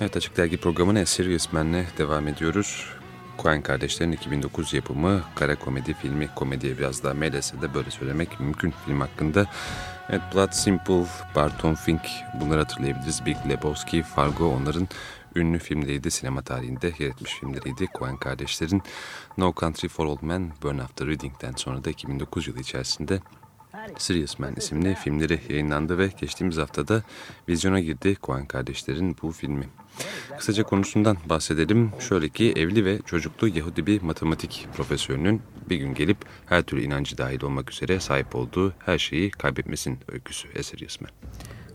Evet Açık Dergi programına Serious Man'le devam ediyoruz. Coen kardeşlerin 2009 yapımı kara komedi filmi, komediye biraz daha meylese de böyle söylemek mümkün film hakkında. Evet Blood Simple, Barton Fink bunları hatırlayabiliriz. Big Lebowski, Fargo onların ünlü filmleriydi. Sinema tarihinde yer etmiş filmleriydi. Coen kardeşlerin No Country for Old Men, Burn After Reading'den sonra da 2009 yılı içerisinde Serious Man isimli filmleri yayınlandı ve geçtiğimiz haftada vizyona girdi Coen kardeşlerin bu filmi. Kısaca konusundan bahsedelim. Şöyle ki evli ve çocuklu Yahudi bir matematik profesörünün bir gün gelip her türlü inancı dahil olmak üzere sahip olduğu her şeyi kaybetmesinin öyküsü eseri ismi.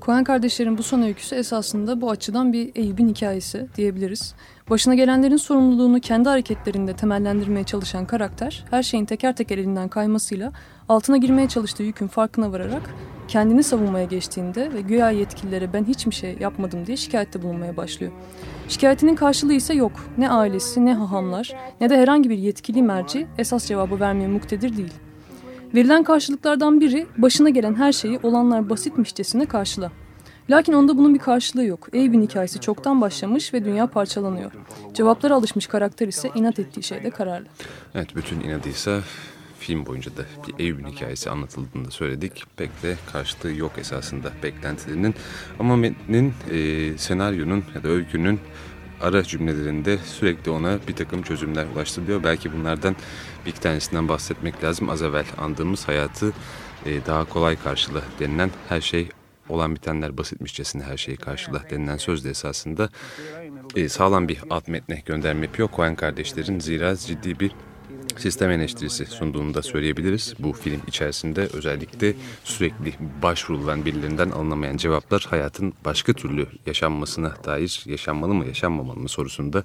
Coen kardeşlerin bu son öyküsü esasında bu açıdan bir Eyüp'ün hikayesi diyebiliriz. Başına gelenlerin sorumluluğunu kendi hareketlerinde temellendirmeye çalışan karakter, her şeyin teker teker elinden kaymasıyla altına girmeye çalıştığı yükün farkına vararak kendini savunmaya geçtiğinde ve güya yetkililere ben hiçbir şey yapmadım diye şikayette bulunmaya başlıyor. Şikayetinin karşılığı ise yok. Ne ailesi, ne hahamlar, ne de herhangi bir yetkili merci esas cevabı vermeye muktedir değil. Verilen karşılıklardan biri başına gelen her şeyi olanlar basitmişçesine karşıla. Lakin onda bunun bir karşılığı yok. Abe'in hikayesi çoktan başlamış ve dünya parçalanıyor. Cevaplara alışmış karakter ise inat ettiği şeyde kararlı. Evet bütün inadıysa film boyunca da bir Eyüp'ün hikayesi anlatıldığını söyledik. Pek de karşılığı yok esasında beklentilerinin. Ama metnin, e, senaryonun ya da öykünün ara cümlelerinde sürekli ona bir takım çözümler ulaştırılıyor. Belki bunlardan bir iki tanesinden bahsetmek lazım. Az evvel andığımız hayatı e, daha kolay karşıla denilen her şey olan bitenler basitmişçesine her şeyi karşıla denilen söz de esasında e, sağlam bir alt metne gönderme yapıyor. Coen kardeşlerin zira ciddi bir sistem eleştirisi sunduğunu da söyleyebiliriz. Bu film içerisinde özellikle sürekli başvurulan birilerinden alınamayan cevaplar hayatın başka türlü yaşanmasına dair yaşanmalı mı yaşanmamalı mı sorusunda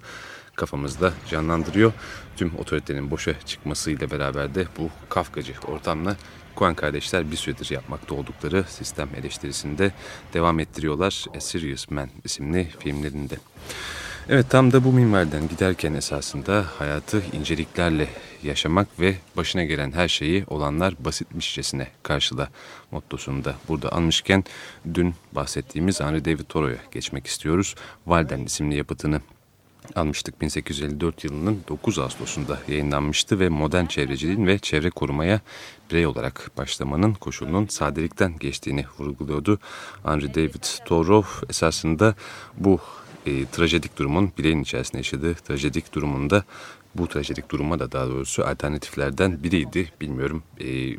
kafamızda canlandırıyor. Tüm otoritenin boşa çıkmasıyla beraber de bu kafkacı ortamla Coen kardeşler bir süredir yapmakta oldukları sistem eleştirisinde devam ettiriyorlar. A Serious Man isimli filmlerinde. Evet tam da bu minvalden giderken esasında hayatı inceliklerle yaşamak ve başına gelen her şeyi olanlar basitmişçesine karşıla mottosunu da burada almışken dün bahsettiğimiz Henry David Thoreau'ya geçmek istiyoruz. Walden isimli yapıtını almıştık 1854 yılının 9 Ağustos'unda yayınlanmıştı ve modern çevreciliğin ve çevre korumaya birey olarak başlamanın koşulunun sadelikten geçtiğini vurguluyordu. Henry David Thoreau esasında bu e, trajedik durumun bireyin içerisinde yaşadığı trajedik durumunda bu trajedik duruma da daha doğrusu alternatiflerden biriydi. Bilmiyorum e,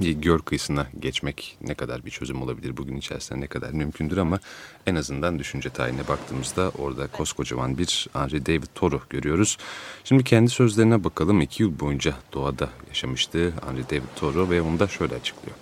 göl kıyısına geçmek ne kadar bir çözüm olabilir bugün içerisinde ne kadar mümkündür ama en azından düşünce tarihine baktığımızda orada koskocaman bir Henry David Thoreau görüyoruz. Şimdi kendi sözlerine bakalım. iki yıl boyunca doğada yaşamıştı Henry David Thoreau ve onu da şöyle açıklıyor.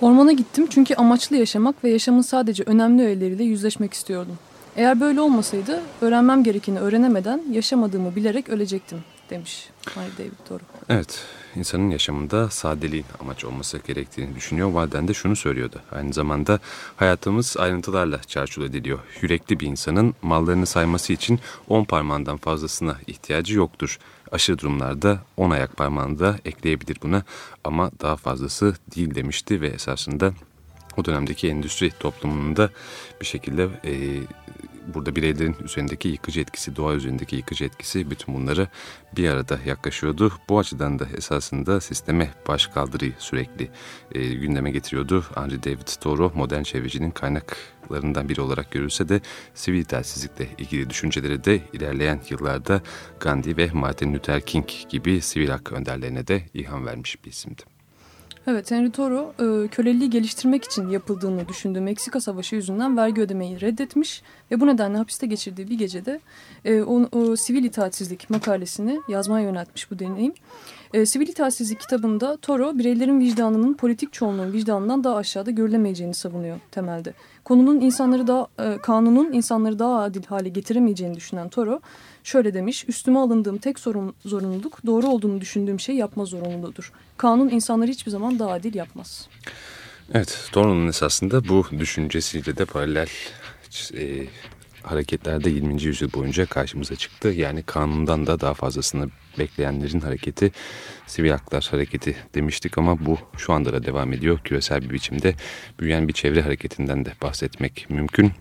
Ormana gittim çünkü amaçlı yaşamak ve yaşamın sadece önemli öğeleriyle yüzleşmek istiyordum. Eğer böyle olmasaydı öğrenmem gerekeni öğrenemeden yaşamadığımı bilerek ölecektim demiş Henry David Thoreau. Evet, insanın yaşamında sadeliğin amaç olması gerektiğini düşünüyor. Valden de şunu söylüyordu. Aynı zamanda hayatımız ayrıntılarla çarçur ediliyor. Yürekli bir insanın mallarını sayması için on parmağından fazlasına ihtiyacı yoktur. Aşırı durumlarda on ayak parmağını da ekleyebilir buna ama daha fazlası değil demişti ve esasında o dönemdeki endüstri toplumunda bir şekilde e, burada bireylerin üzerindeki yıkıcı etkisi, doğa üzerindeki yıkıcı etkisi bütün bunları bir arada yaklaşıyordu. Bu açıdan da esasında sisteme baş kaldırıyı sürekli e, gündeme getiriyordu. Henry David Thoreau modern çevrecinin kaynaklarından biri olarak görülse de sivil itaatsizlikle ilgili düşünceleri de ilerleyen yıllarda Gandhi ve Martin Luther King gibi sivil hak önderlerine de ilham vermiş bir isimdi. Evet, Henry Toro e, köleliği geliştirmek için yapıldığını düşündüğü Meksika Savaşı yüzünden vergi ödemeyi reddetmiş ve bu nedenle hapiste geçirdiği bir gecede e, o, o sivil itaatsizlik makalesini yazmaya yöneltmiş bu deneyim. E, sivil itaatsizlik kitabında Toro bireylerin vicdanının politik çoğunluğun vicdanından daha aşağıda görülemeyeceğini savunuyor temelde. Konunun insanları daha, e, kanunun insanları daha adil hale getiremeyeceğini düşünen Toro şöyle demiş, üstüme alındığım tek sorun, zorunluluk doğru olduğunu düşündüğüm şey yapma zorunluluğudur. Kanun insanları hiçbir zaman daha adil yapmaz. Evet, Toro'nun esasında bu düşüncesiyle de paralel e, hareketlerde 20. yüzyıl boyunca karşımıza çıktı. Yani kanundan da daha fazlasını bekleyenlerin hareketi sivil haklar hareketi demiştik ama bu şu anda da devam ediyor. Küresel bir biçimde büyüyen bir çevre hareketinden de bahsetmek mümkün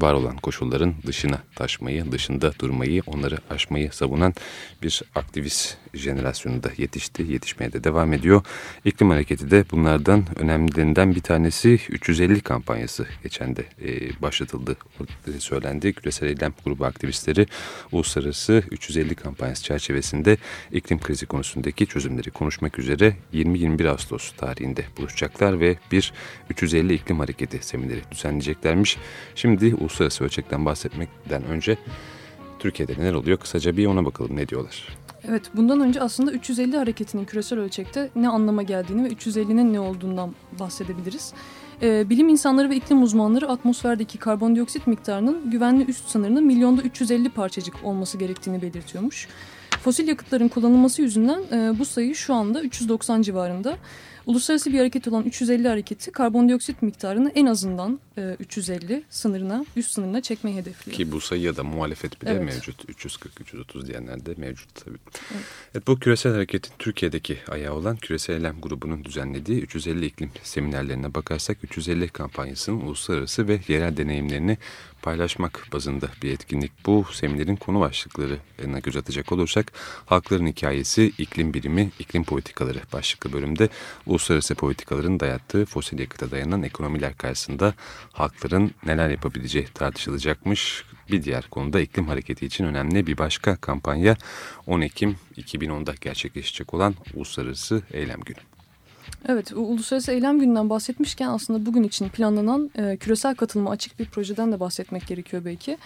var olan koşulların dışına taşmayı, dışında durmayı, onları aşmayı savunan bir aktivist jenerasyonu da yetişti, yetişmeye de devam ediyor. İklim hareketi de bunlardan önemlilerinden bir tanesi 350 kampanyası geçen de e, başlatıldı, söylendi. Küresel Eylem Grubu aktivistleri uluslararası 350 kampanyası çerçevesinde iklim krizi konusundaki çözümleri konuşmak üzere 20-21 Ağustos tarihinde buluşacaklar ve bir 350 iklim hareketi semineri düzenleyeceklermiş. Şimdi uluslararası ölçekten bahsetmekten önce Türkiye'de neler oluyor kısaca bir ona bakalım ne diyorlar. Evet bundan önce aslında 350 hareketinin küresel ölçekte ne anlama geldiğini ve 350'nin ne olduğundan bahsedebiliriz. Ee, bilim insanları ve iklim uzmanları atmosferdeki karbondioksit miktarının güvenli üst sınırının milyonda 350 parçacık olması gerektiğini belirtiyormuş. Fosil yakıtların kullanılması yüzünden e, bu sayı şu anda 390 civarında. Uluslararası bir hareket olan 350 hareketi karbondioksit miktarını en azından 350 sınırına, üst sınırına çekmeyi hedefliyor. Ki bu sayıya da muhalefet bile evet. mevcut. 340-330 diyenler de mevcut tabii. Evet. evet bu küresel hareketin Türkiye'deki ayağı olan Küresel Eylem grubunun düzenlediği 350 iklim seminerlerine bakarsak 350 kampanyasının uluslararası ve yerel deneyimlerini paylaşmak bazında bir etkinlik. Bu seminerin konu başlıklarına göz atacak olursak halkların hikayesi, iklim birimi, iklim politikaları başlıklı bölümde uluslararası politikaların dayattığı fosil yakıta dayanan ekonomiler karşısında halkların neler yapabileceği tartışılacakmış. Bir diğer konuda iklim hareketi için önemli bir başka kampanya 10 Ekim 2010'da gerçekleşecek olan Uluslararası Eylem Günü. Evet, Uluslararası Eylem Günü'nden bahsetmişken aslında bugün için planlanan e, küresel katılıma açık bir projeden de bahsetmek gerekiyor belki.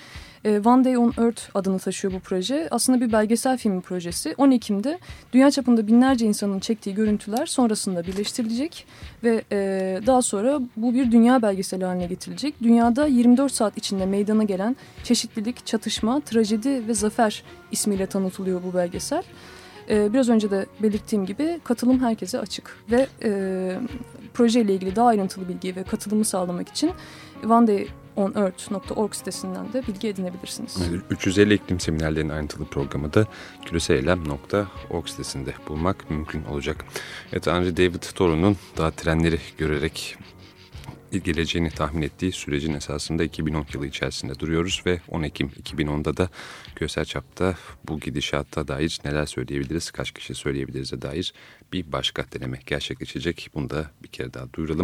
E, One Day on Earth adını taşıyor bu proje. Aslında bir belgesel filmi projesi. 10 Ekim'de dünya çapında binlerce insanın çektiği görüntüler sonrasında birleştirilecek ve e, daha sonra bu bir dünya belgeseli haline getirilecek. Dünyada 24 saat içinde meydana gelen çeşitlilik, çatışma, trajedi ve zafer ismiyle tanıtılıyor bu belgesel. Ee, biraz önce de belirttiğim gibi katılım herkese açık ve e, projeyle ilgili daha ayrıntılı bilgi ve katılımı sağlamak için ondayonearth.org sitesinden de bilgi edinebilirsiniz. 350 iklim seminerlerinin ayrıntılı programı da küreseylem.org sitesinde bulmak mümkün olacak. Evet Henry David Thoreau'nun daha trenleri görerek geleceğini tahmin ettiği sürecin esasında 2010 yılı içerisinde duruyoruz ve 10 Ekim 2010'da da küresel çapta bu gidişatta dair neler söyleyebiliriz, kaç kişi söyleyebiliriz dair bir başka deneme gerçekleşecek. Bunu da bir kere daha duyuralım.